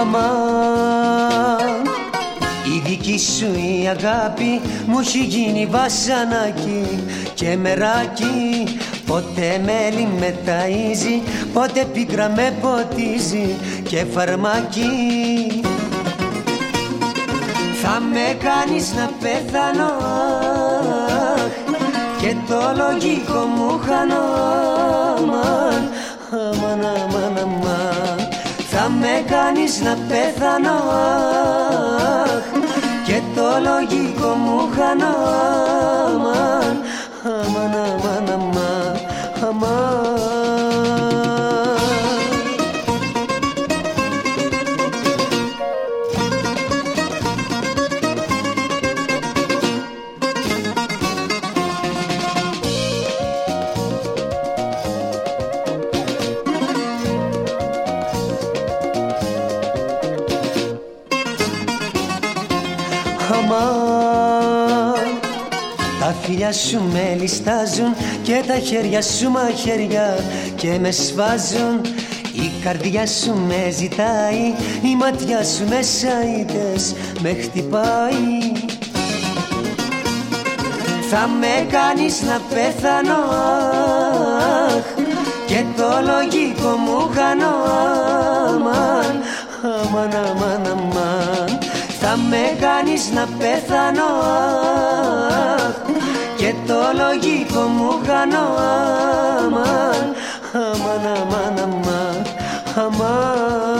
αμα η δική σου η αγάπη μου έχει βασανάκι και μεράκι. Πότε μέλι με ταΐζει, πότε πίκρα με ποτίζει και φαρμάκι. Θα με κάνεις να πεθάνω και το λογικό μου χάνω. Με κάνεις να πεθάνω και το λογικό μου χάνω αμάν, αμάν, αμάν, αμάν, αμάν Αμάν Τα φιλιά σου με ληστάζουν και τα χέρια σου μαχαίρια και με σβάζουν η καρδιά σου με ζητάει, η ματιά σου με σαΐτες με χτυπάει. Θα με κάνεις να πεθάνω αχ, και το λογικό μου χάνω αμάν, αμάν, αμάν, αμάν θα με κάνεις να πεθάνω. Αχ, και το λογικό μου χάνω. Αμάν, αμάν, αμάν, αμάν, αμάν